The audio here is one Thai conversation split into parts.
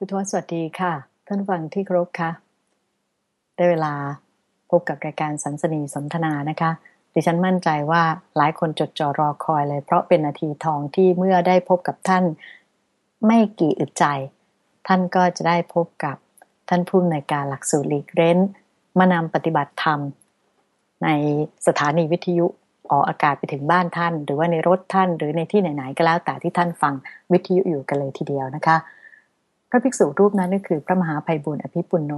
พุทธวสวัสดีค่ะ ท่านฟังที่เคารพค่ะ ได้เวลาพบกับรายการสันสนีสนทนานะคะ ดิฉันมั่นใจว่าหลายคนจดจ่อรอคอยเลย เพราะเป็นนาทีทองที่เมื่อได้พบกับท่านไม่กี่อึดใจ ท่านก็จะได้พบกับท่านผู้ในการหลักสูตรลีกเร้น มานำปฏิบัติธรรม ในสถานีวิทยุออกอากาศไปถึงบ้านท่าน หรือว่าในรถท่านหรือในที่ไหนๆก็แล้วแต่ที่ท่านฟังวิทยุอยู่กันเลยทีเดียวนะคะ พระภิกษุรูปนั้นก็คือพระมหาภัยบุญอภิปุโน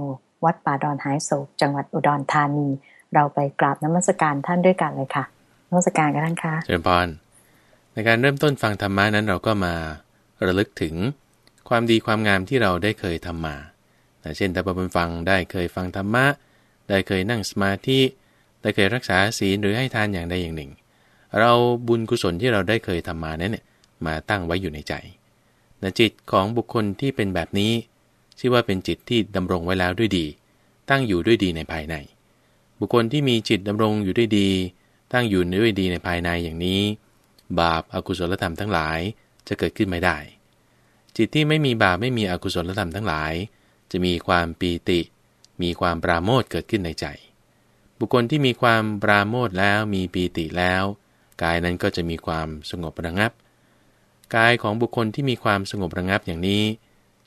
วัดป่าดอนหายโศก จังหวัดอุดรธานี เราไปกราบน้ำมศการท่านด้วยกันเลยค่ะน้ำมศการกันท่านคะเชิญพรในการเริ่มต้นฟังธรรมะนั้นเราก็มาระลึกถึงความดีความงามที่เราได้เคยทำมาเช่นถ้าเราฟังได้เคยฟังธรรมะ ได้เคยนั่งสมาธิ ได้เคยรักษาศีลหรือให้ทานอย่างใดอย่างหนึ่ง เราบุญกุศลที่เราได้เคยทำมานั้นเนี่ยมาตั้งไว้อยู่ในใจ นะจิตของบุคคลที่เป็นแบบนี้ ชื่อว่าเป็นจิตที่ดำรงไว้แล้วด้วยดี ตั้งอยู่ด้วยดีในภายใน บุคคลที่มีจิตดำรงอยู่ด้วยดี ตั้งอยู่ด้วยดีในภายในอย่างนี้ บาปอากุศลธรรมทั้งหลายจะเกิดขึ้นไม่ได้ จิตที่ไม่มีบาปไม่มีอกุศลธรรมทั้งหลาย จะมีความปีติ มีความปราโมทเกิดขึ้นในใจ บุคคลที่มีความปราโมทแล้วมีปีติแล้ว กายนั้นก็จะมีความสงบระงับ กายของบุคคลที่มีความสงบระงับอย่างนี้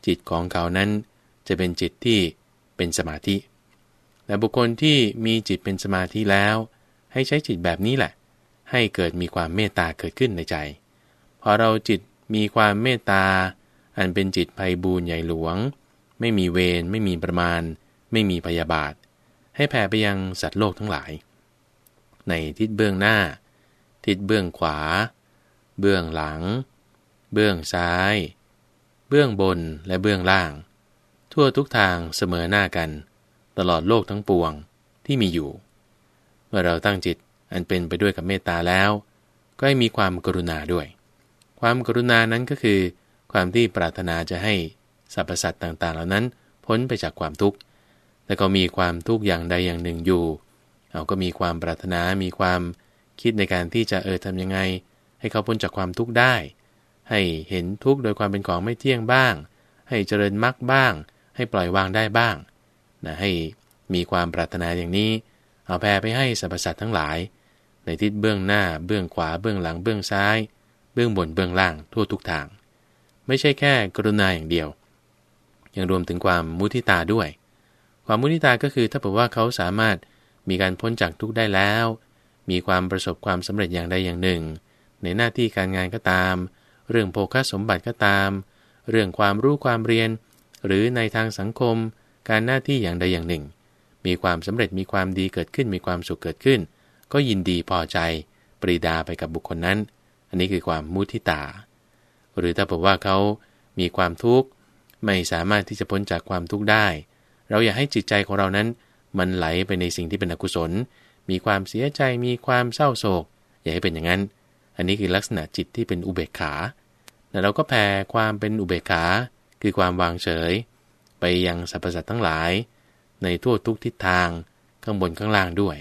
จิตของเขานั้นจะเป็นจิตที่เป็นสมาธิแต่บุคคลที่มีจิตเป็นสมาธิแล้ว ให้ใช้จิตแบบนี้แหละ ให้เกิดมีความเมตตาเกิดขึ้นในใจ พอเราจิตมีความเมตตา อันเป็นจิตภัยบูญใหญ่หลวง ไม่มีเวรไม่มีประมาณ ไม่มีพยาบาท ให้แผ่ไปยังสัตว์โลกทั้งหลาย ในทิศเบื้องหน้า ทิศเบื้องขวา เบื้องหลัง เบื้องซ้าย เบื้องบนและเบื้องล่าง ทั่วทุกทางเสมอหน้ากัน ตลอดโลกทั้งปวงที่มีอยู่ เมื่อเราตั้งจิตอันเป็นไปด้วยกับเมตตาแล้ว ก็ให้มีความกรุณาด้วย ความกรุณานั้นก็คือ ความที่ปรารถนาจะให้สรรพสัตว์ต่างๆ เหล่านั้นพ้นไปจากความทุกข์แต่ก็มีความทุกข์อย่างใดอย่างหนึ่งอยู่เราก็มีความปรารถนา มีความคิดในการที่จะเออทำยังไง ให้เขาพ้นจากความทุกข์ได้ ให้เห็นทุกข์โดยความเป็นของไม่เที่ยงบ้าง ให้เจริญมรรคบ้าง ให้ปล่อยวางได้บ้างนะให้มีความปรารถนาอย่างนี้ เอาแผ่ไปให้สรรพสัตว์ทั้งหลาย ในทิศเบื้องหน้าเบื้องขวาเบื้องหลังเบื้องซ้าย เบื้องบนเบื้องล่างทั่วทุกทาง ไม่ใช่แค่กรุณาอย่างเดียว ยังรวมถึงความมุทิตาด้วย ความมุทิตาก็คือถ้าเผื่อว่าเขาสามารถมีการพ้นจากทุกข์ได้แล้ว มีความประสบความสำเร็จอย่างใดอย่างหนึ่ง ในหน้าที่การงานก็ตาม เรื่องโภคสมบัติก็ตาม เรื่องความรู้ความเรียน หรือในทางสังคม การหน้าที่อย่างใดอย่างหนึ่ง มีความสำเร็จมีความดีเกิดขึ้นมีความสุขเกิดขึ้น ก็ยินดีพอใจ ปรีดาไปกับบุคคลนั้น อันนี้คือความมุทิตา หรือถ้าบอกว่าเขามีความทุกข์ไม่สามารถที่จะพ้นจากความทุกข์ได้ เราอยากให้จิตใจของเรานั้น มันไหลไปในสิ่งที่เป็นอกุศล มีความเสียใจมีความเศร้าโศก อย่าให้เป็นอย่างนั้น อันนี้คือลักษณะจิตที่เป็นอุเบกขาแล้วเราก็แผ่ความเป็นอุเบกขา คือความวางเฉย ไปยังสรรพสัตว์ทั้งหลาย ในทั่วทุกทิศทางข้างบนข้างล่างด้วย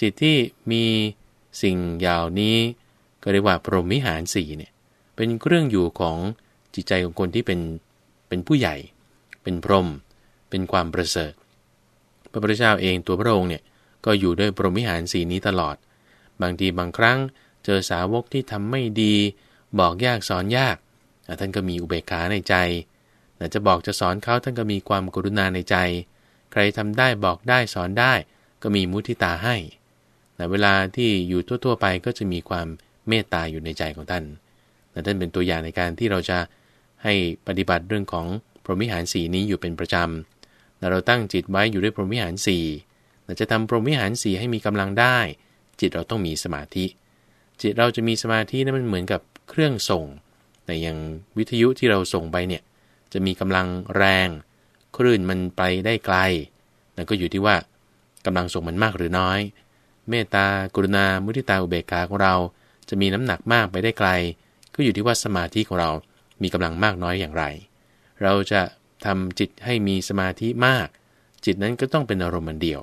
จิตที่มีสิ่งยาวนี้ ก็เรียกว่าพรหมิหารสี่เนี่ยเป็นเครื่องอยู่ของจิตใจของคนที่เป็นเป็นผู้ใหญ่ เป็นพรหมเป็นความประเสริฐ พระพุทธเจ้าเองตัวพระองค์เนี่ยก็อยู่ด้วยพรหมิหารสีนี้ตลอด บางทีบางครั้ง เจอสาวกที่ทำไม่ดี บอกยากสอนยาก ท่านก็มีอุเบกขาในใจจะบอกจะสอนเขาท่านก็มีความกรุณาในใจ ใครทำได้บอกได้สอนได้ ก็มีมุทิตาให้แต่เวลาที่อยู่ทั่ว ๆ ไปก็จะมีความเมตตาอยู่ในใจของท่านแต่ท่านเป็นตัวอย่างในการที่เราจะให้ปฏิบัติเรื่องของพรหมิหารสีนี้อยู่เป็นประจำเราตั้งจิตไว้อยู่ด้วยพรหมิหารสี่เราจะทำพรหมิหารสีให้มีกำลังได้ จิตเราต้องมีสมาธิ จิตเราจะมีสมาธินั้นมันเหมือนกับเครื่องส่ง แต่อย่างวิทยุที่เราส่งไปเนี่ยจะมีกำลังแรง คลื่นมันไปได้ไกลนั่นก็อยู่ที่ว่ากำลังส่งมันมากหรือน้อย เมตตากรุณา มุทิตาอุเบกขาของเรา จะมีน้ำหนักมากไปได้ไกล ก็อยู่ที่ว่าสมาธิของเรามีกำลังมากน้อยอย่างไร เราจะทำจิตให้มีสมาธิมาก จิตนั้นก็ต้องเป็นอารมณ์เดียว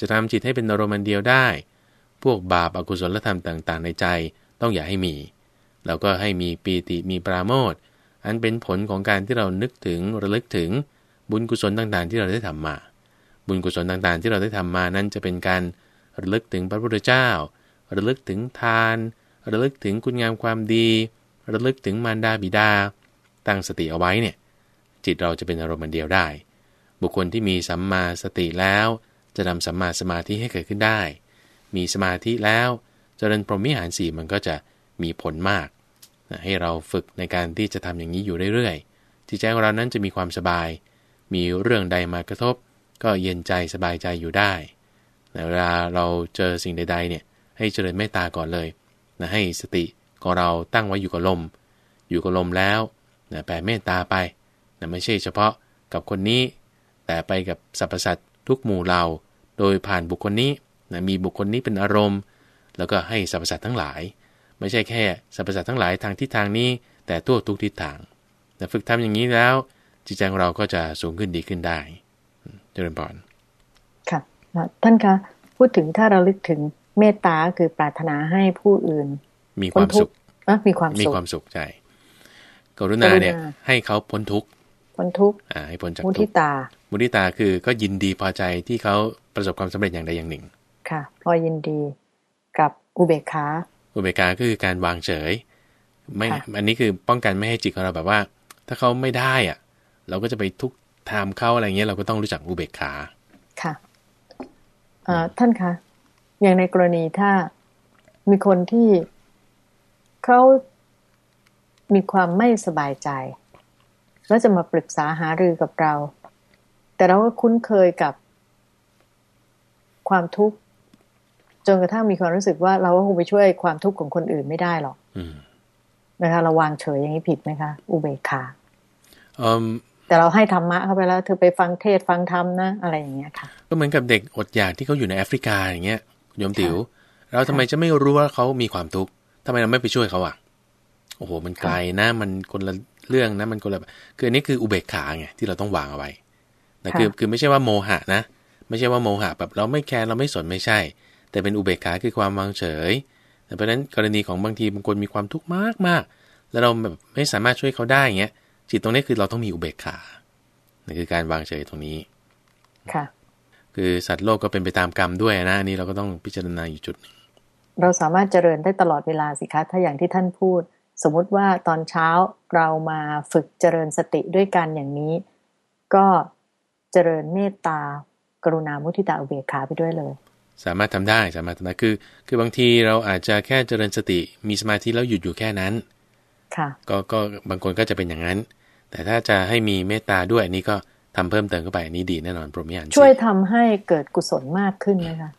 จะทำจิตให้เป็นอารมณ์เดียวได้ พวกบาปอากุศลธรรมต่างๆ ในใจต้องอย่าให้มีแล้วก็ให้มีปีติมีปราโมทอันเป็นผลของการที่เรานึกถึงระลึกถึงบุญกุศลต่างๆ ที่เราได้ทำมา บุญกุศลต่างๆ ที่เราได้ทำมานั้นจะเป็นการระลึกถึงพระพุทธเจ้า ระลึกถึงทาน ระลึกถึงคุณงามความดี ระลึกถึงมารดาบิดา ตั้งสติเอาไว้เนี่ย จิตเราจะเป็นอารมณ์เดียวได้ บุคคลที่มีสัมมาสติแล้ว จะนำสัมมาสมาธิให้เกิดขึ้นได้ มีสมาธิแล้ว เจริญพรหมิหารสี่มันก็จะมีผลมากนะให้เราฝึกในการที่จะทำอย่างนี้อยู่เรื่อยๆจิตใจของเรานั้นจะมีความสบาย มีเรื่องใดมากระทบ ก็เย็นใจสบายใจอยู่ได้นะเวลาเราเจอสิ่งใดๆเนี่ยให้เจริญเมตตาก่อนเลยนะให้สติของเราตั้งไว้อยู่กับลม อยู่กับลมแล้วนะแผ่เมตตาไปนะไม่ใช่เฉพาะกับคนนี้ แต่ไปกับสรรพสัตว์ทุกหมู่เรา โดยผ่านบุคคลนี้ นะมีบุคคลนี้เป็นอารมณ์ แล้วก็ให้สรรพสัตว์ทั้งหลาย ไม่ใช่แค่สรรพสัตว์ทั้งหลายทางทิศทางนี้ แต่ทั่วทุกทิศทางแต่ฝึกทำอย่างนี้แล้ว จิตใจของเราก็จะสูงขึ้นดีขึ้นได้เจริญพรค่ะท่านคะพูดถึงถ้าเราลึกถึงเมตตาคือปรารถนาให้ผู้อื่น มีความสุขอะมีความมีสุขความสุขใจกรุณาเนี่ยกรุณาให้เขาพ้นทุกข์พ้นทุกข์อ่าให้พ้นจากมุทุทิกข์ตา มุทิตาคือก็ยินดีพอใจที่เขาประสบความสำเร็จอย่างใดอย่างหนึ่ง ค่ะพอยินดีกับอุเบกขาอุเบกขาคือการวางเฉย ไม่ค่ะอันนี้คือป้องกันไม่ให้จิตของเราแบบว่า ถ้าเขาไม่ได้อะ เราก็จะไปทุกข์ทามเขาอะไรเงี้ยเราก็ต้องรู้จักอุเบกขาค่ะเอ่อท่านคะอย่างในกรณีถ้ามีคนที่เขามีความไม่สบายใจ แล้วจะมาปรึกษาหารือกับเรา แต่เราก็คุ้นเคยกับความทุกข์ จนกระทั่งมีความรู้สึกว่าเราก็คงไปช่วยความทุกข์ของคนอื่นไม่ได้หรอกอืมนะคะเราวางเฉยอย่างนี้ผิดไหมคะอุเบกขาเอิ่มแต่เราให้ธรรมะเข้าไปแล้วเธอไปฟังเทศน์ฟังธรรมนะอะไรอย่างเงี้ยค่ะ ก็เหมือนกับเด็กอดอยากที่เขาอยู่ในแอฟริกาอย่างเงี้ยโยมติ๋ว เราทำไมจะไม่รู้ว่าเขามีความทุกข์ทำไมเราไม่ไปช่วยเขาอะโอ้โห มันไกลนะ มันคนละเรื่องนะ มันคนละคืออันนี้คืออุเบกขาไงที่เราต้องวางเอาไว้นะค่ะคือคือไม่ใช่ว่าโมหะนะ ไม่ใช่ว่าโมหะแบบเราไม่แคร์เราไม่สนไม่ใช่ แต่เป็นอุเบกขาคือความวางเฉยแต่เพราะฉะนั้นกรณีของบางทีบางคนมีความทุกข์มากมากๆแล้วเราแบบไม่สามารถช่วยเขาได้อย่างเงี้ย จิตตรงนี้คือเราต้องมีอุเบกขานั่นคือการวางเฉยตรงนี้ ค่ะ คือสัตว์โลกก็เป็นไปตามกรรมด้วยนะอันนี้เราก็ต้องพิจารณาอยู่จุดหนึ่งเราสามารถเจริญได้ตลอดเวลาสิคะ ถ้าอย่างที่ท่านพูด สมมุติว่าตอนเช้าเรามาฝึกเจริญสติด้วยกันอย่างนี้ ก็เจริญเมตตากรุณามุทิตาอุเบกขาไปด้วยเลย สามารถทำได้สามารถทำได้คือ คือบางทีเราอาจจะแค่เจริญสติมีสมาธิแล้วหยุดอยู่แค่นั้น ค่ะ ก็ก็บางคนก็จะเป็นอย่างนั้น แต่ถ้าจะให้มีเมตตาด้วยอันนี้ก็ทำเพิ่มเติมเข้าไปอันนี้ดีแน่นอนพรหมิหารสี่ช่วยทำให้เกิดกุศลมากขึ้นไหมคะ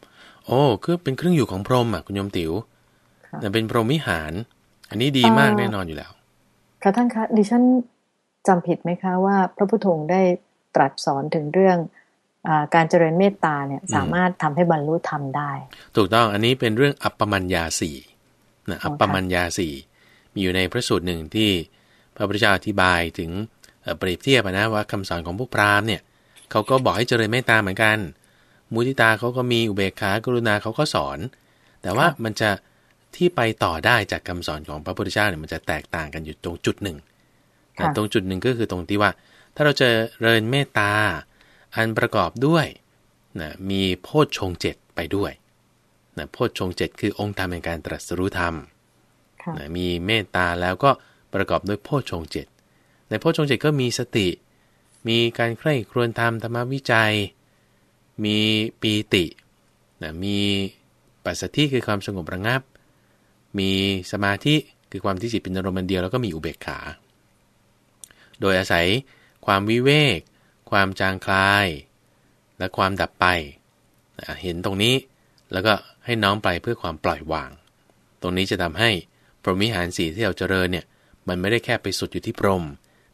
โอ้คือเป็นเครื่องอยู่ของพรหมอะคุณโยมติ๋วค่ะแต่เป็นพรหมิหาร อันนี้ดีมากแน่นอนอยู่แล้ว ค่ะท่านคะดิฉันจำผิดไหมคะว่า พระพุทโธงค์ได้ตรัสสอนถึงเรื่องอา การเจริญเมตตาเนี่ยสามารถทำให้บรรลุธรรมได้ ถูกต้องอันนี้เป็นเรื่องอัปปมัญญาสี่นะอ๋ออัค่ะปปมัญญาสี่มีอยู่ในพระสูตรหนึ่งที่พระพุทธเจ้าอธิบายถึงเอ่อเปรียบเทียบอะนะว่าคำสอนของพวกพราหมณ์เนี่ยเขาก็บอกให้เจริญเมตตาเหมือนกัน มุทิตาเขาก็มีอุเบกขากรุณาเขาก็สอน แต่ว่ามันจะที่ไปต่อได้จากคำสอนของพระพุทธเจ้าเนี่ยมันจะแตกต่างกันอยู่ตรงจุดหนึ่งค่ะนะตรงจุดหนึ่งก็คือตรงที่ว่า ถ้าเราเจริญเมตตา อันประกอบด้วยนะมีโพชฌงค์เจ็ดไปด้วยนะโพชฌงค์เจ็ดคือองค์ธรรมแห่งการตรัสรู้ธรรมค่ะนะมีเมตตาแล้วก็ประกอบด้วยโพชฌงค์เจ็ดในโพชฌงค์เจ็ดก็มีสติ มีการใคร่ครวญธรรมธรรมวิจัย มีปีตินะมีปัสสธิคือความสงบระงับ มีสมาธิคือความที่จิตเป็นอารมณ์อันเดียวแล้วก็มีอุเบกขา โดยอาศัยความวิเวก ความจางคลาย และความดับไปอะเห็นตรงนี้แล้วก็ให้น้อมไปเพื่อความปล่อยวาง ตรงนี้จะทำให้พรหมิหารสีที่เราเจริญเนี่ย มันไม่ได้แค่ไปสุดอยู่ที่พรหม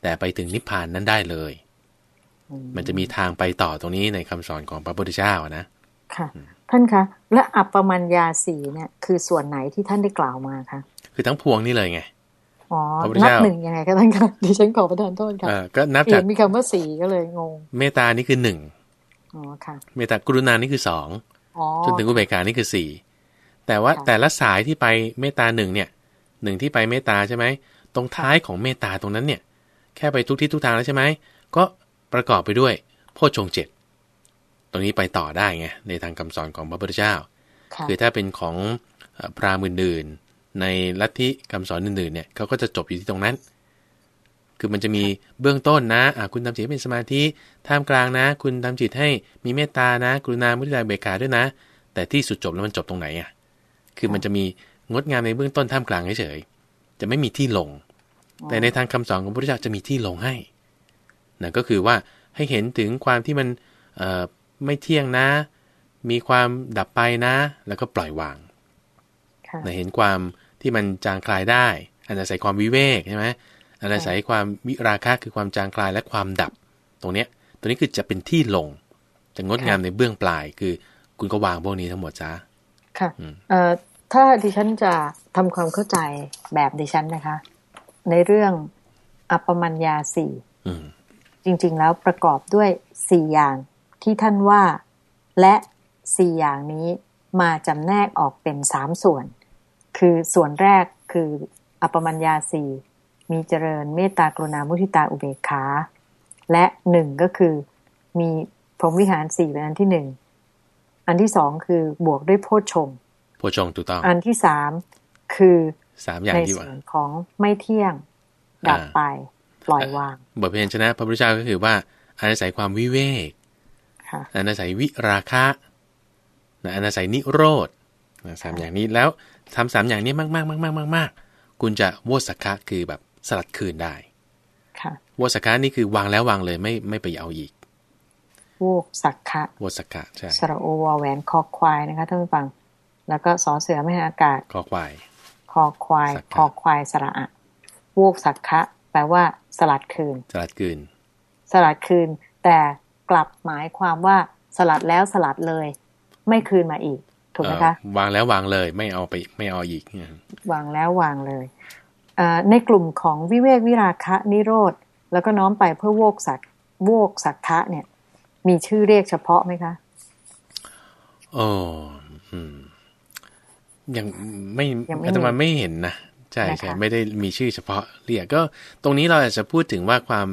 แต่ไปถึงนิพพานนั้นได้เลย มันจะมีทางไปต่อตรงนี้ในคำสอนของพระพุทธเจ้าอะนะค่ะท่านคะและอัปปมัญญาสีเนี่ยคือส่วนไหนที่ท่านได้กล่าวมาคะคือทั้งพวงนี่เลยไง อ๋อพระพุทธนับเจ้าหนึ่งยังไงคะท่านคะดิฉันขอประทานโทษค่ะเออก็นับเห็จากนมีคำว่าสีก็เลยงง เมตตานี่คือหนึ่งอ๋อค่ะ เมตตากรุณานี่คือสองอ๋อจนถึงอุเบกขานี่คือสี่แต่ว่าค่ะแต่ละสายที่ไปเมตตาหนึ่งเนี่ยหนึ่งที่ไปเมตตาใช่ไหมตรงท้ายของเมตตาตรงนั้นเนี่ย แค่ไปทุกที่ทุกทางแล้วใช่ไหมก็ประกอบไปด้วยโพชฌงเจ็ดตรงนี้ไปต่อได้ไงในทางคำสอนของพระพุทธเจ้าค่ะคือถ้าเป็นของเอ่อพราหมณ์อื่นๆ ในลัทธิคำสอนอื่นๆเนี่ยเขาก็จะจบอยู่ที่ตรงนั้น คือมันจะมีเบื้องต้นนะอะคุณทำจิตให้เป็นสมาธิท่ามกลางนะ คุณทำจิตให้มีเมตตานะ กรุณามุทิตาเบกขาด้วยนะ แต่ที่สุดจบแล้วมันจบตรงไหนอะคือมันจะมีงดงามในเบื้องต้นท่ามกลางเฉยๆจะไม่มีที่ลง แต่ในทางคำสอนของพระพุทธเจ้าจะมีที่ลงให้นะก็คือว่าให้เห็นถึงความที่มันเอ่อไม่เที่ยงนะ มีความดับไปนะ แล้วก็ปล่อยวางค่ะนะ เห็นความที่มันจางคลายได้ อันอาศัยความวิเวกใช่ไหมอันอาศัยความวิราคะคือความจางคลายและความดับ ตรงเนี้ยตรงนี้คือจะเป็นที่ลง จะงดงามในเบื้องปลาย คือคุณก็วางพวกนี้ทั้งหมดจ้าค่ะอืมเอ่อถ้าดิฉันจะทำความเข้าใจแบบดิฉันนะคะ ในเรื่องอัปปมัญญาสี่อืมจริง ๆ แล้วประกอบด้วยสี่อย่างที่ท่านว่า และสี่อย่างนี้มาจำแนกออกเป็นสามส่วน คือส่วนแรกคืออัปปมัญญาสี่มีเจริญเมตตากรุณามุทิตาอุเบกขา และหนึ่งก็คือมีพรหมวิหารสี่เป็นอันที่หนึ่งอันที่สองคือบวกด้วยโพชฌงค์โพชงถูกต้อง อันที่สามคือสามอย่างในที่ส่ว่าวนของไม่เที่ยงดับอ่าไปปล่อยวาง บทเพลงชนะพระพุทธเจ้าก็คือว่าอันอาศัยความวิเวกค่ะอันอาศัยวิราคะนะอันอาศัยนิโรธนะสามอย่างนี้แล้ว ทำสามอย่างนี้มากๆมากๆมากๆคุณจะโวสักคะคือแบบสลัดคืนได้ ค่ะโวสักคะนี่คือวางแล้ววางเลยไม่ไม่ไปเอาอีกโวกสักขะโวสักคะใช่สระโอวอแหวนคอควายนะคะท่านผู้ฟัง แล้วก็สอเสือไม่ให้อากาศคอควายคอควายสักขะคอควายสระอะโวกสักขะแปลว่า สลัดคืน สลัดคืน สลัดคืน แต่กลับหมายความว่าสลัดแล้วสลัดเลย ไม่คืนมาอีก ถูกไหมคะเอ่อวางแล้ววางเลยไม่เอาไปไม่เอาอีกเนี่ยวางแล้ววางเลยอ่าในกลุ่มของวิเวกวิราคะนิโรธแล้วก็น้อมไปเพื่อโวกสักโวกสักคะเนี่ย มีชื่อเรียกเฉพาะไหมคะโอ้อืมยังไม่ยังไม่อาตมามีไม่เห็นนะใช่นะคะใช่ไม่ได้มีชื่อเฉพาะเรียกก็ตรงนี้เราอาจจะพูดถึงว่าความ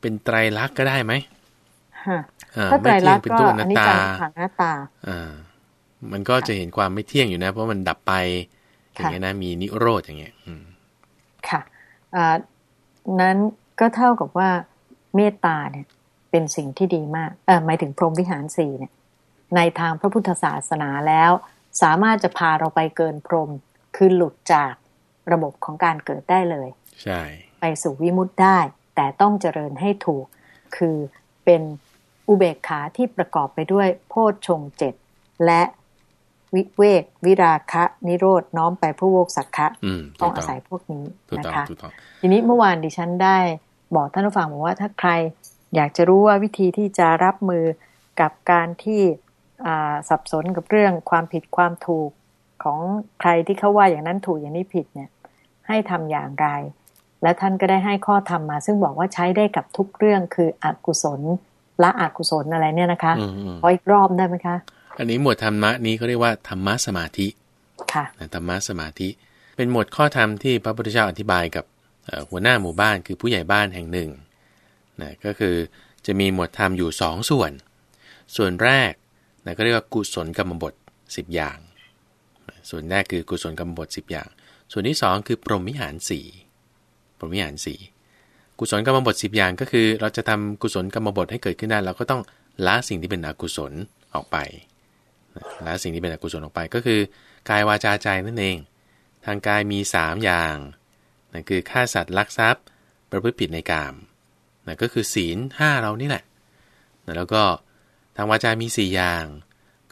เป็นไตรลักษณ์ก็ได้ไหมฮะอ่าถ้าไตรไม่เที่ลัยกงษณ์เป็นก็ตัวออันันตนี้ตาจังขังหน้าตาอ่า มันก็จะเห็นความไม่เที่ยงอยู่นะ เพราะมันดับไป อย่างเงี้ยนะมีนิโรธอย่างเงี้ยอืมค่ะอ่านั้นก็เท่ากับว่าเมตตาเนี่ย เป็นสิ่งที่ดีมากเออหมายถึงพรหมวิหารสี่เนี่ย ในทางพระพุทธศาสนาแล้ว สามารถจะพาเราไปเกินพรหมคือหลุดจากระบบของการเกิดได้เลย ใช่ ไปสู่วิมุตติได้ แต่ต้องเจริญให้ถูก คือเป็นอุเบกขาที่ประกอบไปด้วยโพชฌงค์เจ็ดและ วิเวกวิราคะ นิโรธน้อมไปผู้โวกสักคะอืมต้ถูองกอาต้องศัยพวกนี้ถูกนะต้องคะถูกต้องทีนี้เมื่อวานดิฉันได้บอกท่านผู้ฟังบอกว่าถ้าใครอยากจะรู้ว่าวิธีที่จะรับมือกับการที่อ่าสับสนกับเรื่องความผิดความถูกของใครที่เขาว่าอย่างนั้นถูกอย่างนี้ผิดเนี่ยให้ทำอย่างไร และท่านก็ได้ให้ข้อธรรมมา ซึ่งบอกว่าใช้ได้กับทุกเรื่องคืออกุศลละอกุศลอะไรเนี่ยนะคะอืมอืมขออีกรอบได้ไหมคะ อันนี้หมวดธรรมะนี้เขาเรียกว่าธรรมะสมาธิค่ะนะธรรมะสมาธิ เป็นหมวดข้อธรรมที่พระพุทธเจ้าอธิบายกับเอ่อหัวหน้าหมู่บ้านคือผู้ใหญ่บ้านแห่งหนึ่งนะก็คือจะมีหมวดธรรมอยู่สองส่วน ส่วนแรกนะก็เรียกว่ากุศลกรรมบท 10 อย่างนะส่วนแรกคือกุศลกรรมบท 10 อย่าง ส่วนที่สองคือพรหมวิหารสี่พรหมวิหารสี่กุศลกรรมบท 10 อย่างก็คือ เราจะทำกุศลกรรมบทให้เกิดขึ้นได้เราก็ต้องละสิ่งที่เป็นอกุศลออกไปและสิ่งที่เป็นอกุศลออกไปก็คือกายวาจาใจนั่นเอง ทางกายมี 3 อย่างนั่นคือฆ่าสัตว์ลักทรัพย์ ประพฤติผิดในกามนั่นก็คือศีล5เรานี่แหละนะแล้วก็ทางวาจามี 4 อย่าง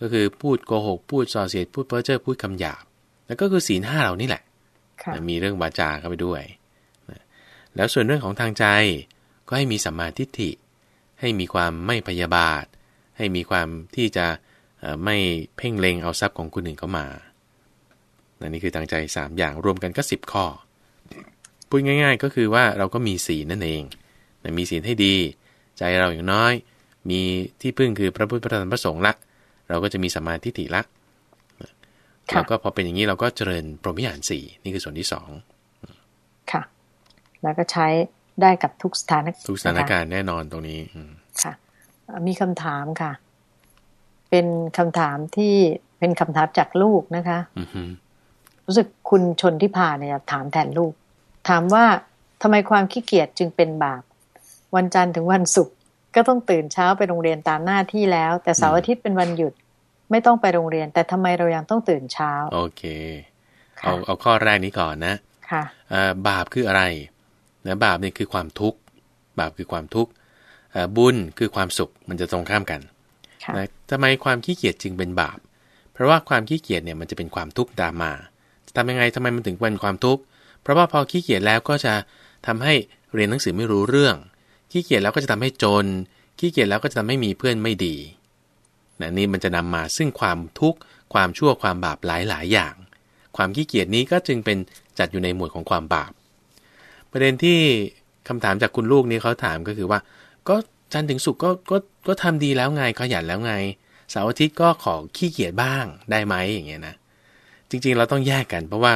ก็คือพูดโกหก พูดส่อเสียด พูดเพ้อเจ้อพูดคำหยาบ แล้วก็คือศีล5เรานี่แหละค่ะนะมีเรื่องวาจาเข้าไปด้วยนะแล้วส่วนเรื่องของทางใจก็ให้มีสัมมาทิฏฐิ ให้มีความไม่พยาบาท ให้มีความที่จะเอ่อ ไม่เพ่งเล็งเอาทรัพย์ของคนอื่นเข้ามานะนี่คือทางใจ 3 อย่างรวมกันก็ 10 ข้อ พูดง่าย ๆ ก็คือว่าเราก็มีศีลนั่นเองนะมีศีลให้ดี ใจเราอย่างน้อย มีที่พึ่งคือพระพุทธพระธรรมพระสงฆ์ละ เราก็จะมีสัมมาทิฏฐิละค่ะแล้วก็พอเป็นอย่างนี้เราก็เจริญพรหมวิหารสี่นี่คือส่วนที่สองค่ะ แล้วก็ใช้ได้กับทุกสถานทุกสถานการณ์แน่นอนตรงนี้อืมค่ะเอ่อมีคำถามค่ะ เป็นคำถามที่เป็นคำถามจากลูกนะคะอือฮึรู้สึกคุณชนที่พาเนี่ยถามแทนลูก ถามว่าทำไมความขี้เกียจจึงเป็นบาป วันจันทร์ถึงวันศุกร์ก็ต้องตื่นเช้าไปโรงเรียนตามหน้าที่แล้ว แต่เสาร์อาทิตย์เป็นวันหยุดไม่ต้องไปโรงเรียน แต่ทำไมเรายังต้องตื่นเช้า โอเคค่ะเอาเอาข้อแรกนี้ก่อนนะค่ะเอ่อบาปคืออะไรนะบาปเนี่ยคือความทุกข์บาปคือความทุกข์เอ่อบุญคือความสุขมันจะตรงข้ามกันค่ะนะ ทำไมความขี้เกียจจึงเป็นบาป เพราะว่าความขี้เกียจเนี่ยมันจะเป็นความทุกข์ตามมาจะทำยังไงทำไมมันถึงเป็นความทุกข์ เพราะว่าพอขี้เกียจแล้วก็จะทำให้เรียนหนังสือไม่รู้เรื่อง ขี้เกียจแล้วก็จะทำให้จน ขี้เกียจแล้วก็จะทำให้มีเพื่อนไม่ดีนะนี่มันจะนำมาซึ่งความทุกข์ความชั่วความบาปหลายๆ อย่าง ความขี้เกียจนี้ก็จึงเป็นจัดอยู่ในหมวดของความบาป ประเด็นที่คำถามจากคุณลูกนี้เขาถามก็คือว่า ก็ จันทร์ถึงศุกร์ก็ก็ก็ทำดีแล้วไงขยันแล้วไงเสาร์อาทิตย์ก็ขอขี้เกียจบ้างได้ไหมอย่างเงี้ยนะ จริงๆเราต้องแยกกัน เพราะว่า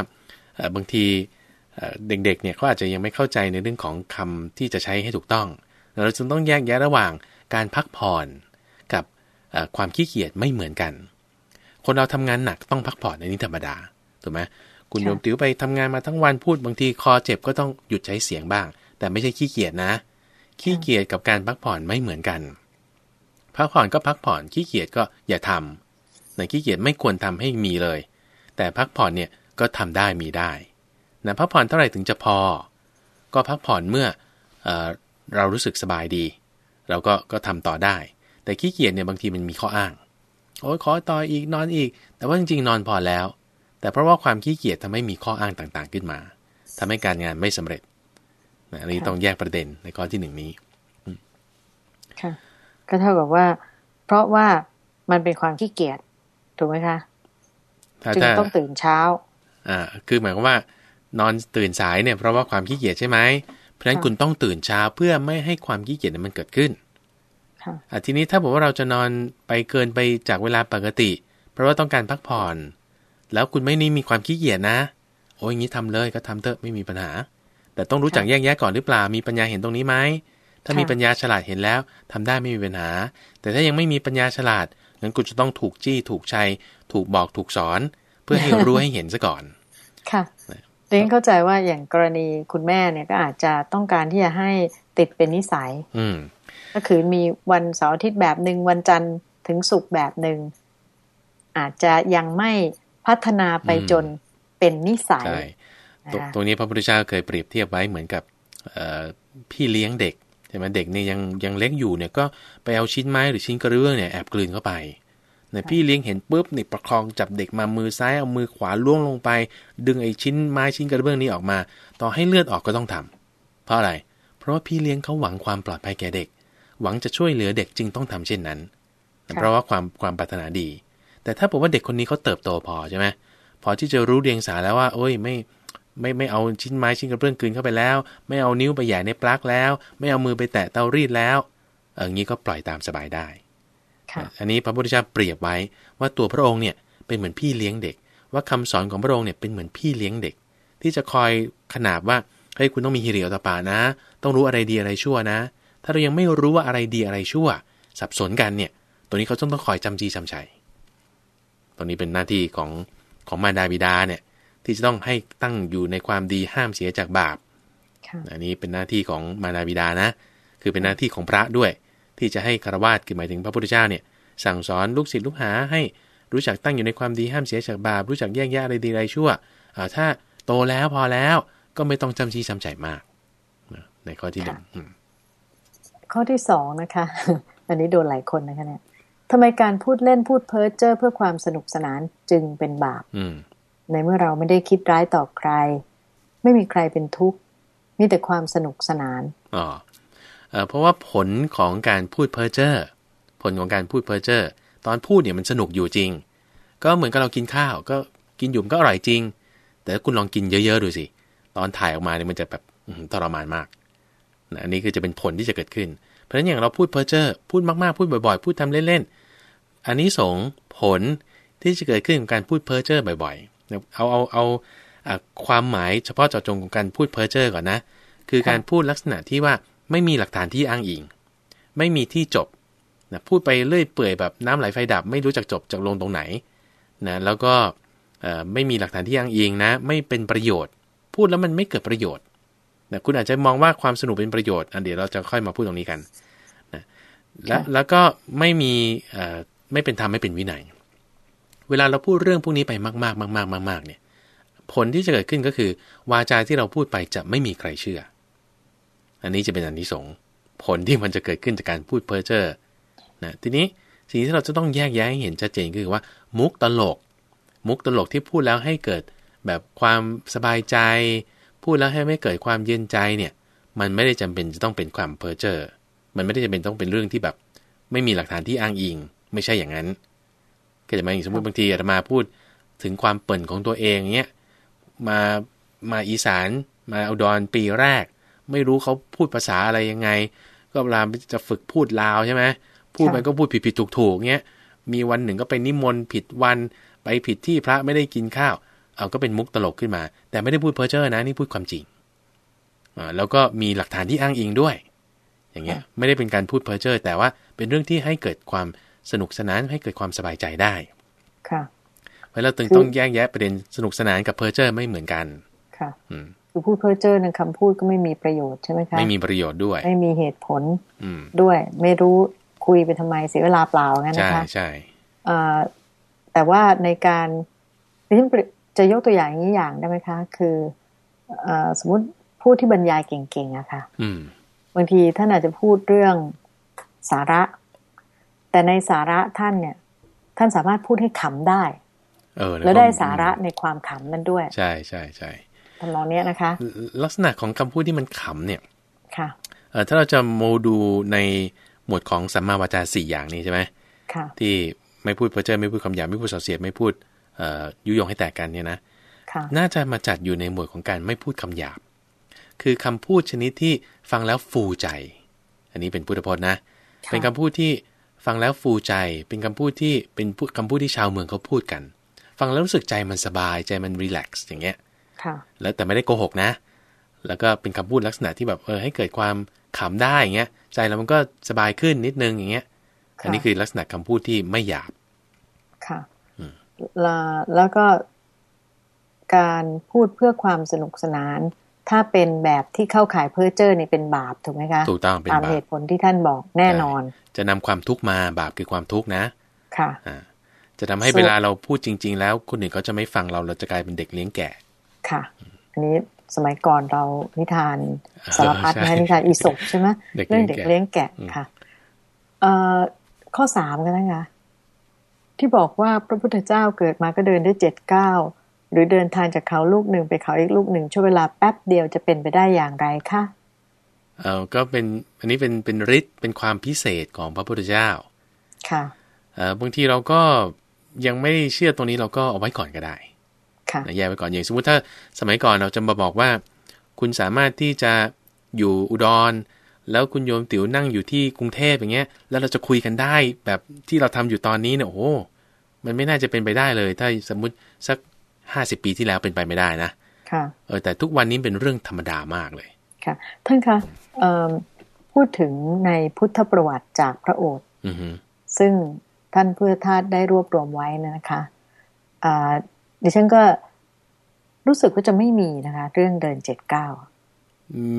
เอ่อบางทีเอ่อเด็กๆเนี่ยเขาอาจจะยังไม่เข้าใจในเรื่องของคำที่จะใช้ให้ถูกต้อง เราจึงต้องแยกแยะระหว่างการพักผ่อนกับเอ่อความขี้เกียจไม่เหมือนกัน คนเราทำงานหนักต้องพักผ่อนในนี้ธรรมดาถูกไหมคุณค่ะโยมติ๋วไปทำงานมาทั้งวันพูดบางทีคอเจ็บก็ต้องหยุดใช้เสียงบ้าง แต่ไม่ใช่ขี้เกียจนะ ขี้เกียจกับการพักผ่อนไม่เหมือนกัน พักผ่อนก็พักผ่อนขี้เกียจก็อย่าทำนะขี้เกียจไม่ควรทำให้มีเลย แต่พักผ่อนเนี่ยก็ทำได้มีได้นะพักผ่อนเท่าไหร่ถึงจะพอ ก็พักผ่อนเมื่อเออเรารู้สึกสบายดี เราก็ก็ทำต่อได้ แต่ขี้เกียจเนี่ยบางทีมันมีข้ออ้างโอ้ยขอต่ออีกนอนอีก แต่ว่าจริงๆนอนพอแล้ว แต่เพราะว่าความขี้เกียจทำให้มีข้ออ้างต่างๆขึ้นมาทำให้การงานไม่สำเร็จ อันนี้ค่ะต้องแยกประเด็นในข้อที่หนึ่งนี้ค่ะก็เท่ากับว่า เพราะว่ามันเป็นความขี้เกียจถูกไหมคะถ้าจึงถ้าต้องตื่นเช้า อ่า คือหมายความว่า นอนตื่นสายเนี่ยเพราะว่าความขี้เกียจใช่ไหมเพราะฉะนั้นค่ะคุณต้องตื่นเช้าเพื่อไม่ให้ความขี้เกียจนั้นมันเกิดขึ้นค่ะอะทีนี้ถ้าบอกว่าเราจะนอนไปเกินไปจากเวลาปกติ เพราะว่าต้องการพักผ่อน แล้วคุณไม่นี่มีความขี้เกียจนะ โอ้ยอย่างนี้ทำเลยก็ทำเถอะไม่มีปัญหา แต่ต้องรู้จักแยกแยะก่อนหรือเปล่า มีปัญญาเห็นตรงนี้ไหม ถ้ามีค่ะปัญญาฉลาดเห็นแล้วทำได้ไม่มีปัญหา แต่ถ้ายังไม่มีปัญญาฉลาดงั้นคุณจะต้องถูกจี้ถูกชัย ถูกบอกถูกสอน เพื่อให้รู้ให้เห็นซะก่อน ค่ะเรนเข้าใจว่าอย่างกรณีคุณแม่เนี่ยก็อาจจะต้องการที่จะให้ติดเป็นนิสัย อืมก็คือมีวันเสาร์อาทิตย์แบบหนึ่งวันจันทร์ถึงศุกร์แบบหนึ่งอาจจะยังไม่พัฒนาไปอืมจนเป็นนิสัยใช่นะ ตรงคะตรงนี้พระพุทธเจ้าเคยเปรียบเทียบไว้เหมือนกับเอ่อพี่เลี้ยงเด็กใช่ไหมเด็กเนี่ยยังยังเล็กอยู่เนี่ยก็ไปเอาชิ้นไม้หรือชิ้นกระเบื้องเนี่ยแอบกลืนเข้าไปเนี่ยพี่เลี้ยงเห็นปุ๊บนี่ประคองจับเด็กมามือซ้ายเอามือขวาล่วงลงไป ดึงไอ้ชิ้นไม้ชิ้นกระเบื้องนี้ออกมา ต่อให้เลือดออกก็ต้องทำเพราะอะไร เพราะว่าพี่เลี้ยงเขาหวังความปลอดภัยแก่เด็ก หวังจะช่วยเหลือเด็กจึงต้องทำเช่นนั้น เพราะว่าความความปรารถนาดี แต่ถ้าบอกว่าเด็กคนนี้เขาเติบโตพอใช่ไหมพอที่จะรู้เรียงสาแล้วว่าโอ้ยไม่ ไม่ไม่เอาชิ้นไม้ชิ้นกระเบื้องกลืนเข้าไปแล้ว ไม่เอานิ้วไปแหย่ในปลั๊กแล้ว ไม่เอามือไปแตะเตารีดแล้วเอองี้ก็ปล่อยตามสบายได้ค่ะอันนี้พระพุทธเจ้าเปรียบไว้ว่าตัวพระองค์เนี่ยเป็นเหมือนพี่เลี้ยงเด็ก ว่าคำสอนของพระองค์เนี่ยเป็นเหมือนพี่เลี้ยงเด็ก ที่จะคอยขนาบว่าเฮ้ยคุณต้องมีฮิริโอตปานะ ต้องรู้อะไรดีอะไรชั่วนะ ถ้าเรายังไม่รู้ว่าอะไรดีอะไรชั่ว สับสนกันเนี่ย ตัวนี้เขาต้องต้องคอยจำจีจำชัยตรงนี้เป็นหน้าที่ของของมารดาบิดาเนี่ย ที่จะต้องให้ตั้งอยู่ในความดีห้ามเสียจากบาปค่ะอันนี้เป็นหน้าที่ของมารดาบิดานะ คือเป็นหน้าที่ของพระด้วย ที่จะให้คารวาสคือหมายถึงพระพุทธเจ้าเนี่ย สั่งสอนลูกศิษย์ลูกหาให้รู้จักตั้งอยู่ในความดีห้ามเสียจากบาปรู้จักแยกแยะอะไรดีอะไรชั่วอ่าถ้าโตแล้วพอแล้วก็ไม่ต้องจำชี้จำใจมากนะในข้อที่หนึ่งอืมข้อที่สองนะคะ อันนี้โดนหลายคนนะคะเนี่ยทำไมการพูดเล่นพูดเพ้อเจ้อเพื่อความสนุกสนานจึงเป็นบาปอืม ในเมื่อเราไม่ได้คิดร้ายต่อใคร ไม่มีใครเป็นทุกข์มีแต่ความสนุกสนานอ๋อเพราะว่าผลของการพูดเพ้อเจ้อผลของการพูดเพ้อเจ้อตอนพูดเนี่ยมันสนุกอยู่จริง ก็เหมือนกับเรากินข้าวก็กินอยู่มก็อร่อยจริง แต่ถ้าคุณลองกินเยอะๆดูสิตอนถ่ายออกมาเนี่ยมันจะแบบทรมานมากนะอันนี้คือจะเป็นผลที่จะเกิดขึ้น เพราะฉะนั้นอย่างเราพูดเพ้อเจ้อพูดมากๆพูดบ่อยๆ พูดทำเล่นๆอันนี้สงผลที่จะเกิดขึ้นของการพูดเพ้อเจ้อบ่อยๆ เอาเอาเอาอะความหมายเฉพาะเจาะจงของการพูดเพ้อเจ้อก่อนนะ คือการพูดลักษณะที่ว่าไม่มีหลักฐานที่อ้างอิง ไม่มีที่จบนะพูดไปเรื่อยเปื่อยแบบน้ำไหลไฟดับ ไม่รู้จักจบจากลงตรงไหนนะแล้วก็ไม่มีหลักฐานที่อ้างอิงนะ ไม่เป็นประโยชน์ พูดแล้วมันไม่เกิดประโยชน์นะคุณอาจจะมองว่าความสนุกเป็นประโยชน์อันเดี๋ยวเราจะค่อยมาพูดตรงนี้กันนะแล้วแล้วก็ไม่มีไม่เป็นธรรมไม่เป็นวินัย เวลาเราพูดเรื่องพวกนี้ไปมากๆมากๆมากๆเนี่ยผลที่จะเกิดขึ้นก็คือ วาจาที่เราพูดไปจะไม่มีใครเชื่อ อันนี้จะเป็นอันที่สงผลที่มันจะเกิดขึ้นจากการพูดเพ้อเจ้อนะทีนี้สิ่งที่เราจะต้องแยกแยะให้เห็นชัดเจนคือว่า มุกตลก มุกตลกที่พูดแล้วให้เกิดแบบความสบายใจ พูดแล้วให้ไม่เกิดความเย็นใจเนี่ยมันไม่ได้จำเป็นจะต้องเป็นความเพ้อเจ้อมันไม่ได้จำเป็นต้องเป็นเรื่องที่แบบ ไม่มีหลักฐานที่อ้างอิง ไม่ใช่อย่างนั้น ก็จะมาอย่างสมมติบางทีอาตมาพูดถึงความเปิ่นของตัวเองเนี้ยมามาอีสานมาอุดรปีแรก ไม่รู้เขาพูดภาษาอะไรยังไง ก็เวลาจะฝึกพูดลาวใช่ไหมพูดไปก็พูดผิดผิดถูกถูกเงี้ยมีวันหนึ่งก็ไปนิมนต์ผิดวันไปผิดที่พระไม่ได้กินข้าว เอาก็เป็นมุกตลกขึ้นมา แต่ไม่ได้พูดเพ้อเจ้อนะนี่พูดความจริงอ่าแล้วก็มีหลักฐานที่อ้างอิงด้วย อย่างเงี้ยไม่ได้เป็นการพูดเพ้อเจ้อแต่ว่าเป็นเรื่องที่ให้เกิดความ สนุกสนานให้เกิดความสบายใจได้ ค่ะเพราะเราจึงต้องแยกแยะประเด็นสนุกสนานกับเพอร์เจอร์ไม่เหมือนกัน ค่ะคือพูดเพอร์เจอร์ในคำพูดก็ไม่มีประโยชน์ใช่ไหมคะไม่มีประโยชน์ด้วย ไม่มีเหตุผลด้วย ไม่รู้คุยไปทำไมเสียเวลาเปล่างั้นนะคะใช่ใช่แต่ว่าในการดิฉันจะยกตัวอย่างนี้อย่างได้ไหมคะ คือสมมติพูดที่บรรยายเก่งๆอะค่ะบางทีท่านอาจจะพูดเรื่องสาระ แต่ในสาระท่านเนี่ย ท่านสามารถพูดให้ขำได้แล้วได้สาระในความขำนั้นด้วย ใช่ใช่ใช่ทำนองนี้นะคะ ลักษณะของคำพูดที่มันขำเนี่ย ค่ะเออถ้าเราจะโมดูในหมวดของสัมมาวาจาสี่อย่างนี้ใช่ไหมค่ะ ที่ไม่พูดเพ้อเจ้อไม่พูดคำหยาบไม่พูดส่อเสียดไม่พูดเอ่อยุยงให้แตกกันเนี่ยนะน่าจะมาจัดอยู่ในหมวดของการไม่พูดคำหยาบ คือคำพูดชนิดที่ฟังแล้วฟูใจ อันนี้เป็นพุทธพจน์นะ เป็นคำพูดที่ ฟังแล้วฟูใจเป็นคำพูดที่เป็นคำพูดที่ชาวเมืองเขาพูดกัน ฟังแล้วรู้สึกใจมันสบายใจมันรีแลกซ์อย่างเงี้ยค่ะ แล้วแต่ไม่ได้โกหกนะ แล้วก็เป็นคำพูดลักษณะที่แบบเออให้เกิดความขำได้อย่างเงี้ย ใจเรามันก็สบายขึ้นนิดนึงอย่างเงี้ย อันนี้คือลักษณะคำพูดที่ไม่หยาบค่ะแล้วก็การพูดเพื่อความสนุกสนาน ถ้าเป็นแบบที่เข้าขายเพ้อเจ้อนี่เป็นบาปถูกไหมคะถูกต้องเป็นบาปตามเหตุผลที่ท่านบอกแน่นอน จะนำความทุกข์มาบาปคือความทุกข์นะ ค่ะอ่าจะทำให้เวลาเราพูดจริง ๆ แล้วคนอื่นเขาจะไม่ฟังเราเราจะกลายเป็นเด็กเลี้ยงแก่ค่ะ อันนี้สมัยก่อนเรานิทานสารพัดนะนิทานอีศกใช่ไหมเรื่องเด็กเลี้ยงแกะค่ะเอ่อข้อสามกันนะคะที่บอกว่าพระพุทธเจ้าเกิดมาก็เดินได้เจ็ดเก้าหรือเดินทางจากเขาลูกหนึ่งไปเขาอีกลูกหนึ่งช่วงเวลาแป๊บเดียวจะเป็นไปได้อย่างไรคะ เออก็เป็นอันนี้เป็นเป็นฤทธิ์เป็นความพิเศษของพระพุทธเจ้า ค่ะเออบางทีเราก็ยังไม่เชื่อตรงนี้เราก็เอาไว้ก่อนก็ได้ ค่ะแยกไว้ก่อนอย่างสมมติถ้าสมัยก่อนเราจะมาบอกว่า คุณสามารถที่จะอยู่อุดร แล้วคุณโยมติ๋วนั่งอยู่ที่กรุงเทพอย่างเงี้ย แล้วเราจะคุยกันได้แบบที่เราทำอยู่ตอนนี้เนี่ยโอ้มันไม่น่าจะเป็นไปได้เลย ถ้าสมมุติสักห้าสิบปีที่แล้วเป็นไปไม่ได้นะ ค่ะ เออแต่ทุกวันนี้เป็นเรื่องธรรมดามากเลย ค่ะ ท่านคะพูดถึงในพุทธประวัติจากพระโอษฐ์ซึ่งท่านเพื่อทาตได้รวบรวมไว้นะคะะดิฉันก็รู้สึกว่าจะไม่มีนะคะ เรื่องเดินเจ็ดเก้า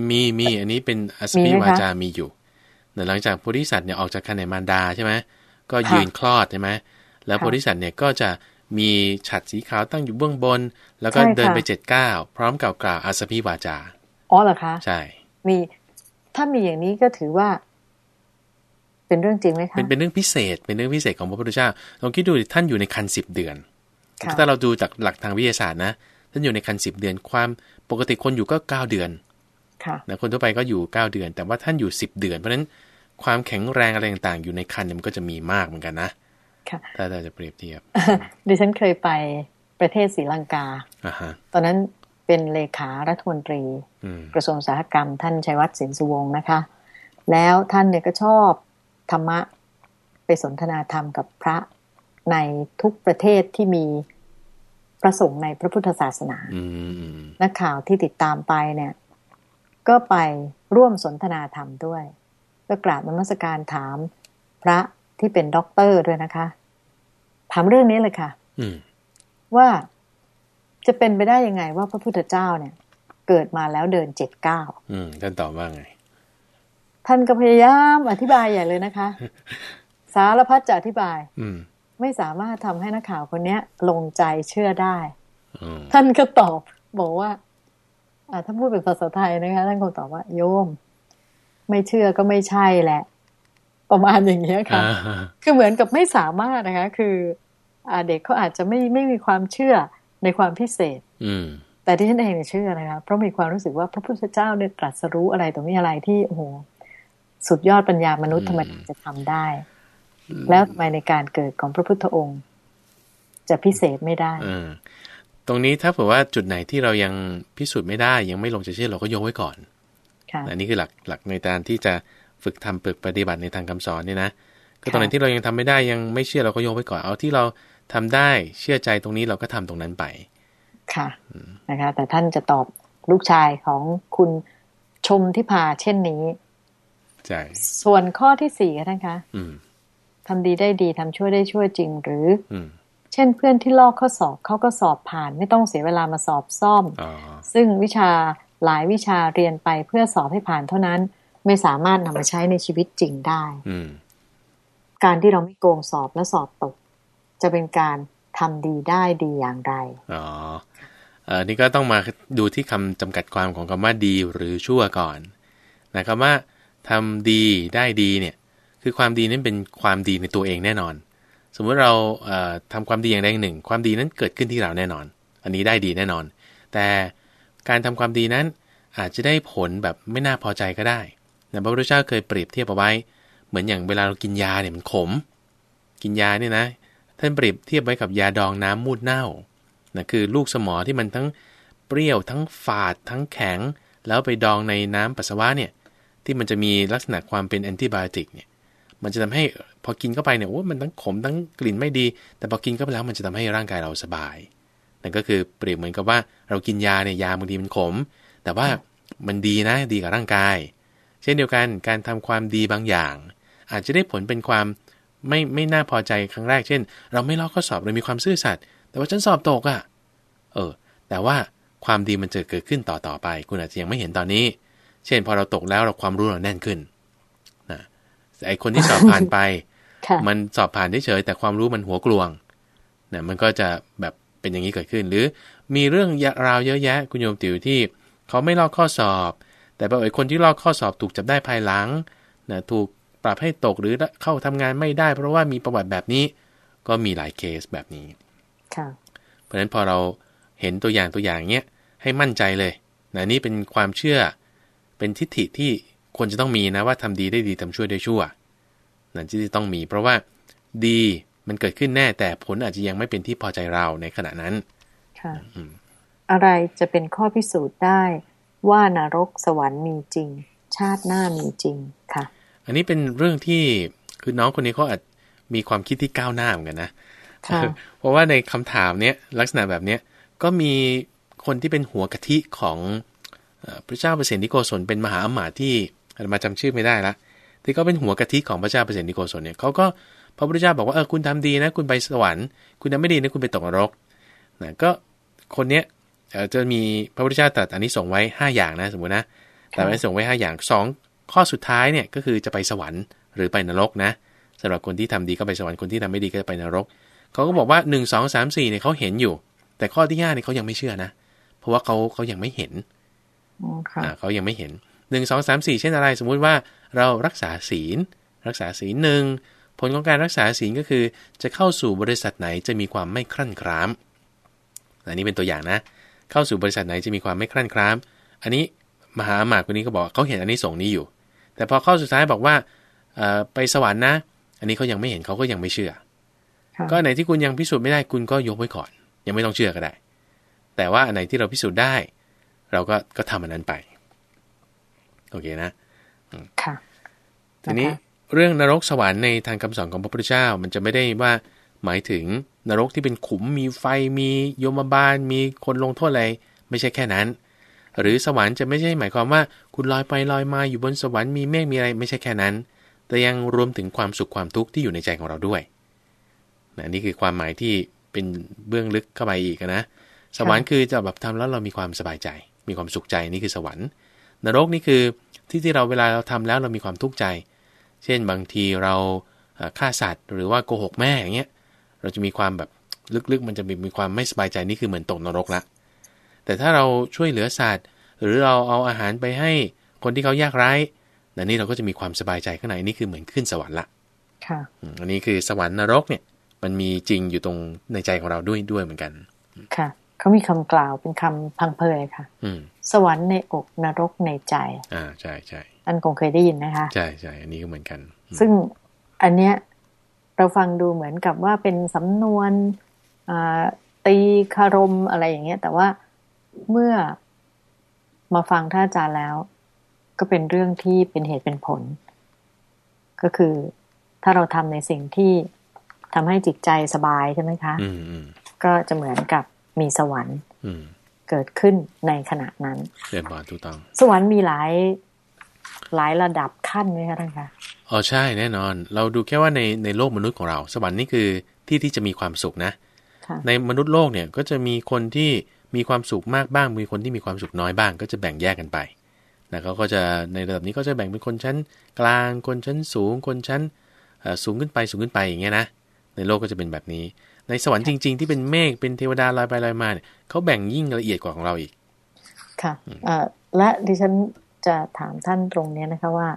มีมีอันนี้เป็นอสพิวาจามีอยู่หลังจากโพธิสัตว์เนี่ยออกจากคันในมารดาใช่ไหมก็ยืนคลอดใช่ไหมแล้วโพธิสัตว์เนี่ยก็จะมีฉัดสีขาวตั้งอยู่เบื้องบน แล้วก็เดินไปเจ็ดเก้าพร้อมกับกล่าวอสพิวาจา อ๋อเหรอคะ ใช่ มีถ้ามีอย่างนี้ก็ถือว่า เป็นเรื่องจริงไหมคะเป็นเป็นเรื่องพิเศษ เป็นเรื่องพิเศษของพระพุทธเจ้าลองคิดดูท่านอยู่ในคันสิบเดือนถ้าเราดูจากหลักทางวิทยาศาสตร์นะท่านอยู่ในคันสิบเดือนความปกติคนอยู่ก็เก้าเดือนนะคนทั่วไปก็อยู่เก้าเดือน แต่ว่าท่านอยู่สิบเดือน เพราะฉะนั้นความแข็งแรงอะไรต่างๆ อยู่ในคันมันก็จะมีมากเหมือนกันนะถ้าเราจะเปรียบเทียบดิฉันเคยไปประเทศศรีลังกาตอนนั้น เป็นเลขารัฐมนตรี กระทรวงสาหกรรม ท่านชัยวัฒน์สินสุวงศ์นะคะ แล้วท่านเนี่ยก็ชอบธรรมะไปสนทนาธรรมกับพระในทุกประเทศที่มีพระสงฆ์ในพระพุทธศาสนานักข่าวที่ติดตามไปเนี่ย ก็ไปร่วมสนทนาธรรมด้วย ก็กราบนมัสการถามพระที่เป็นด็อกเตอร์ด้วยนะคะ ถามเรื่องนี้เลยค่ะอืมว่า จะเป็นไปได้ยังไงว่าพระพุทธเจ้าเนี่ย เกิดมาแล้วเดินเจ็ดเก้าอืมท่านตอบว่าไง ท่านก็พยายามอธิบายใหญ่เลยนะคะ สารพัดจะอธิบาย อืม ไม่สามารถทำให้นักข่าวคนเนี้ย ลงใจเชื่อได้อืมท่านก็ตอบบอกว่าอ่าถ้าพูดเป็นภาษาไทยนะคะ ท่านคงตอบว่า โยม ไม่เชื่อก็ไม่ใช่แหละ ประมาณอย่างเงี้ยค่ะอ่าคือเหมือนกับไม่สามารถนะคะ คือ อ่าเด็กเขาอาจจะไม่ไม่มีความเชื่อ ในความพิเศษ อืมแต่ที่ฉันเองเนี่ยเชื่อนะคะเพราะมีความรู้สึกว่าพระพุทธเจ้าเนี่ยตรัสรู้อะไรต่อมีอะไรที่โอ้โหสุดยอดปัญญามนุษย์อืมธรรมดาจะทำได้ แล้วทำไมในการเกิดของพระพุทธองค์ จะพิเศษไม่ได้อืมตรงนี้ถ้าเผื่อว่าจุดไหนที่เรายังพิสูจน์ไม่ได้ ยังไม่ลงใจเชื่อเราก็ยกไว้ก่อนค่ะอันนี้คือหลักหลักในการที่จะฝึกทำฝึกปฏิบัติในทางคำสอนเนี่ยนะ ก็ค่ะตรงไหนที่เรายังทำไม่ได้ยังไม่เชื่อเราก็ยกไว้ก่อนเอาที่เรา ทำได้เชื่อใจตรงนี้เราก็ทำตรงนั้นไป ค่ะนะคะ แต่ท่านจะตอบลูกชายของคุณชมที่พาเช่นนี้ใช่ส่วนข้อที่สี่ค่ะท่านคะอืมทำดีได้ดีทำชั่วได้ชั่วจริงหรือ อืมเช่นเพื่อนที่ลอกข้อสอบเขาก็สอบผ่าน ไม่ต้องเสียเวลามาสอบซ่อมอ๋อซึ่งวิชาหลายวิชาเรียนไปเพื่อสอบให้ผ่านเท่านั้น ไม่สามารถนำมาใช้ในชีวิตจริงได้อืมการที่เราไม่โกงสอบและสอบตก จะเป็นการทำดีได้ดีอย่างไร อ๋ออนี่ก็ต้องมาดูที่คำจำกัดความของคำว่าดีหรือชั่วก่อนนะคำว่าทำดีได้ดีเนี่ยคือความดีนั้นเป็นความดีในตัวเองแน่นอน สมมุติเราเอ่อทำความดีอย่างใดอย่างหนึ่ง ความดีนั้นเกิดขึ้นที่เราแน่นอน อันนี้ได้ดีแน่นอน แต่การทำความดีนั้นอาจจะได้ผลแบบไม่น่าพอใจก็ได้นะพระพุทธเจ้าเคยเปรียบเทียบเอาไว้ เหมือนอย่างเวลาเรากินยาเนี่ยมันขม กินยาเนี่ยนะ ท่านเปรียบเทียบไว้กับยาดองน้ำมูดเน่านะคือลูกสมอที่มันทั้งเปรี้ยวทั้งฝาดทั้งแข็ง แล้วไปดองในน้ำปัสสาวะเนี่ยที่มันจะมีลักษณะความเป็นแอนติบโอติกเนี่ยมันจะทำให้พอกินเข้าไปเนี่ยโอ้มันทั้งขมทั้งกลิ่นไม่ดี แต่พอกินเข้าไปแล้วมันจะทำให้ร่างกายเราสบายนั่นก็คือเปรียบเหมือนกับว่าเรากินยาเนี่ยยาบางทีมันขม แต่ว่ามันดีนะดีกับร่างกาย เช่นเดียวกันการทำความดีบางอย่าง อาจจะได้ผลเป็นความ ไม่ไม่น่าพอใจครั้งแรกเช่น เราไม่ลอกข้อสอบเรามีความซื่อสัตย์แต่ว่าฉันสอบตกอะ่ะ เออ แต่ว่าความดีมันจะเกิดขึ้นต่อต่อไป คุณอาจจะยังไม่เห็นตอนนี้ เช่น พอเราตกแล้วเราความรู้เราแน่นขึ้นนะแต่ไอคนที่สอบผ่านไปค่ะมันสอบผ่านเฉยๆแต่ความรู้มันหัวกลวงนะมันก็จะแบบเป็นอย่างนี้เกิดขึ้น หรือมีเรื่องราวเยอะแยะ คุณโยมติ๋วที่เขาไม่ลอกข้อสอบ แต่บางคนที่ลอกข้อสอบถูกจับได้ภายหลังนะถูก ปรับให้ตกหรือเข้าทำงานไม่ได้ เพราะว่ามีประวัติแบบนี้ ก็มีหลายเคสแบบนี้ค่ะเพราะฉะนั้นพอเราเห็นตัวอย่างตัวอย่างเนี้ยให้มั่นใจเลยนะนี่เป็นความเชื่อเป็นทิฏฐิที่ควรจะต้องมีนะว่าทำดีได้ดีทำชั่วได้ชั่วนั่นที่ต้องมี เพราะว่าดีมันเกิดขึ้นแน่แต่ผลอาจจะยังไม่เป็นที่พอใจเราในขณะนั้นค่ะอืมอะไรจะเป็นข้อพิสูจน์ได้ว่านรกสวรรค์มีจริง ชาติหน้ามีจริงค่ะ อันนี้เป็นเรื่องที่คือน้องคนนี้เขาอาจมีความคิดที่ก้าวหน้าเหมือนกันนะค่ะเพราะว่าในคำถามเนี้ยลักษณะแบบเนี้ยก็มีคนที่เป็นหัวกะทิของเอ่อพระเจ้าเปรตนิโกศลเป็นมหาอมาตย์ที่อาตมาจำชื่อไม่ได้ละที่ก็เป็นหัวกะทิของพระเจ้าเปรตนิโกศลเนี่ยเขาก็พระพุทธเจ้าบอกว่าเออคุณทำดีนะ คุณไปสวรรค์คุณทำไม่ดีนะคุณไปตกนรกนะก็คนเนี้ยเอ่อจะมีพระพุทธเจ้าตรัสอันนี้ส่งไว้ 5 อย่างนะสมมุตินะแต่ไว้ส่งไว้ 5 อย่างสอง ข้อสุดท้ายเนี่ยก็คือจะไปสวรรค์หรือไปนรกนะสำหรับคนที่ทำดีก็ไปสวรรค์คนที่ทำไม่ดีก็จะไปนรกเขาก็บอกว่า 1 2 3 4เนี่ยเขาเห็นอยู่ แต่ข้อที่5เนี่ยเขายังไม่เชื่อนะ เพราะว่าเขาเขายังไม่เห็นอ๋อค่ะอ่าเขายังไม่เห็น1 2 3 4เช่นอะไร สมมุติว่าเรารักษาศีล รักษาศีลหนึ่งผลของการรักษาศีลก็คือ จะเข้าสู่บริษัทไหนจะมีความไม่ครั่นคร้ามอันนี้เป็นตัวอย่างนะ เข้าสู่บริษัทไหนจะมีความไม่ครั่นคร้าม อันนี้มหาอมาตย์คนนี้ก็บอกว่าเขาเห็นอันนี้ส่งส์นี้อยู่ แต่พอข้อสุดท้ายบอกว่าเอ่อไปสวรรค์นะ อันนี้เขายังไม่เห็นเขาก็ยังไม่เชื่อค่ะก็อันไหนที่คุณยังพิสูจน์ไม่ได้คุณก็ยกไว้ก่อน ยังไม่ต้องเชื่อก็ได้ แต่ว่าอันไหนที่เราพิสูจน์ได้ เราก็ก็ทำอันนั้นไป โอเคนะค่ะทีนี้นะคะเรื่องนรกสวรรค์ในทางคำสอนของพระพุทธเจ้า มันจะไม่ได้ว่าหมายถึงนรกที่เป็นขุมมีไฟมีโยมบาล มีคนลงโทษอะไร ไม่ใช่แค่นั้น หรือสวรรค์จะไม่ใช่หมายความว่า คุณลอยไปลอยมาอยู่บนสวรรค์มีเมฆมีอะไรไม่ใช่แค่นั้น แต่ยังรวมถึงความสุขความทุกข์ที่อยู่ในใจของเราด้วยนะนี่คือความหมายที่เป็นเบื้องลึกเข้าไปอีกนะ สวรรค์คือจะแบบทำแล้วเรามีความสบายใจ มีความสุขใจนี่คือสวรรค์ นรกนี่คือที่ที่เราเวลาเราทำแล้วเรามีความทุกข์ใจ เช่นบางทีเราฆ่าสัตว์ หรือว่าโกหกแม่อย่างเงี้ย เราจะมีความแบบลึกๆ มันจะมีความไม่สบายใจนี่คือเหมือนตกนรกละ แต่ถ้าเราช่วยเหลือสัตว์ หรือเราเอาอาหารไปให้คนที่เขายากไร้นั่นนี่เราก็จะมีความสบายใจข้างในนี่คือเหมือนขึ้นสวรรค์ละค่ะอันนี้คือสวรรค์นรกเนี่ย มันมีจริงอยู่ตรงในใจของเราด้วยด้วยเหมือนกัน ค่ะเขามีคำกล่าวเป็นคำพังเพยค่ะ อืมสวรรค์ในอกนรกในใจ อ่าใช่ใช่อันคงเคยได้ยินนะคะ ใช่ใช่อันนี้ก็เหมือนกัน ซึ่งอันเนี้ยเราฟังดูเหมือนกับว่าเป็นสำนวนตีคารมอะไรอย่างเงี้ย แต่ว่าเมื่อ มาฟังท่านอาจารย์แล้ว ก็เป็นเรื่องที่เป็นเหตุเป็นผล ก็คือถ้าเราทำในสิ่งที่ทำให้จิตใจสบายใช่ไหมคะอืมอืมก็จะเหมือนกับมีสวรรค์อืมเกิดขึ้นในขณะนั้นเรียนบอลถูกต้อง สวรรค์มีหลายหลายระดับขั้นไหมคะท่านคะอ๋อใช่แน่นอน เราดูแค่ว่าในในโลกมนุษย์ของเรา สวรรค์นี่คือที่ที่จะมีความสุขนะค่ะในมนุษย์โลกเนี่ยก็จะมีคนที่ มีความสุขมากบ้าง มีคนที่มีความสุขน้อยบ้าง ก็จะแบ่งแยกกันไปนะเขาก็จะในระดับนี้ก็จะแบ่งเป็นคนชั้นกลาง คนชั้นสูง คนชั้นเอ่อสูงขึ้นไปสูงขึ้นไปอย่างเงี้ยนะ ในโลกก็จะเป็นแบบนี้ ในสวรรค์จริง ๆ ที่เป็นเมฆเป็นเทวดาลอยไปลอยมาเนี่ยเขาแบ่งยิ่งละเอียดกว่าของเราอีก ค่ะเอ่อและดิฉันจะถามท่านตรงเนี้ยนะคะว่า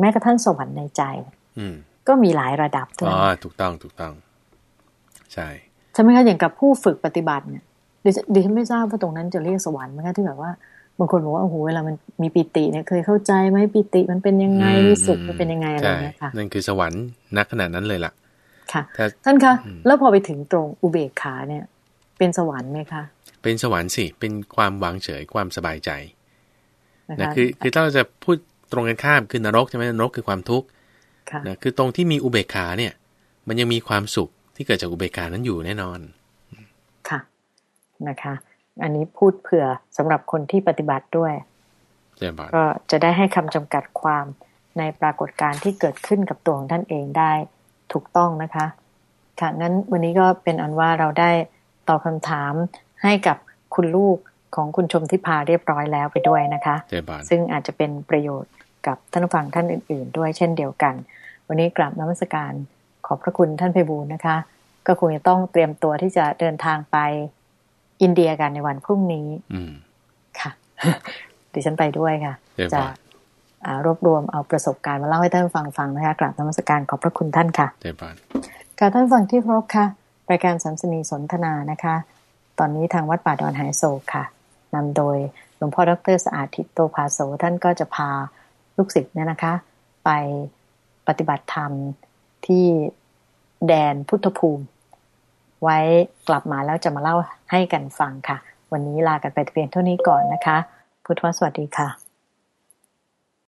แม้กระทั่งสวรรค์ในใจ อืมก็มีหลายระดับด้วยอ๋อถูกต้องถูกต้อง ใช่ใช่ไหมคะอย่างกับผู้ฝึกปฏิบัติเนี่ย ดิฉันดิฉันไม่ทราบว่าตรงนั้นจะเรียกสวรรค์ไหมคะที่แบบว่าบางคนบอกว่าโอ้โหเวลามันมีปิติเนี่ยเคยเข้าใจไหมปิติมันเป็นยังไงอืมรู้สึกอืมมันเป็นยังไงอะไรใช่เงี้ยค่ะนั่นคือสวรรค์นักขนาดนั้นเลยล่ะ ค่ะถ้าท่านคะอืมแล้วพอไปถึงตรงอุเบกขาเนี่ย เป็นสวรรค์ไหมคะเป็นสวรรค์สิเป็นความวางเฉยความสบายใจนะนะคะคือคือถ้าเราจะพูดตรงกันข้ามคือนรกใช่ไหมนรกคือความทุกข์ค่ะนะคือตรงที่มีอุเบกขาเนี่ย มันยังมีความสุขที่เกิดจากอุเบกขานั้นอยู่แน่นอนค่ะ นะคะ อันนี้พูดเผื่อสำหรับคนที่ปฏิบัติด้วยเจริญพรก็จะได้ให้คำจำกัดความในปรากฏการณ์ที่เกิดขึ้นกับตัวของท่านเองได้ถูกต้องนะคะ ค่ะงั้นวันนี้ก็เป็นอันว่าเราได้ตอบคำถามให้กับคุณลูกของคุณชมทิพาเรียบร้อยแล้วไปด้วยนะคะเจริญพรซึ่งอาจจะเป็นประโยชน์กับท่านผู้ฟังท่านอื่น ๆ ด้วยเช่นเดียวกัน วันนี้กราบนมัสการขอบพระคุณท่านไพบูลย์นะคะ ก็คงจะต้องเตรียมตัวที่จะเดินทางไป อินเดียกันในวันพรุ่งนี้อืมค่ะ ดิฉันไปด้วยค่ะเรียบร้จะอยอ่ารวบรวมเอาประสบการณ์มาเล่าให้ท่านฟังฟังนะคะกราบนมัสการขอบพระคุณท่านค่ะเจริญพรค่ะท่านฟังที่เคารพค่ะ รายการสัมสนีสนทนานะคะ ตอนนี้ทางวัดป่าดอนหายโศกค่ะนำโดยหลวงพ่อดรสะอาดทิตโตภาโสท่านก็จะพาลูกศิษย์เนี่ยนะคะ ไปปฏิบัติธรรมที่แดนพุทธภูมิ ไว้กลับมาแล้วจะมาเล่าให้กันฟังค่ะ วันนี้ลากันไปเพียงเท่านี้ก่อนนะคะ พุทธวสวัสดีค่ะ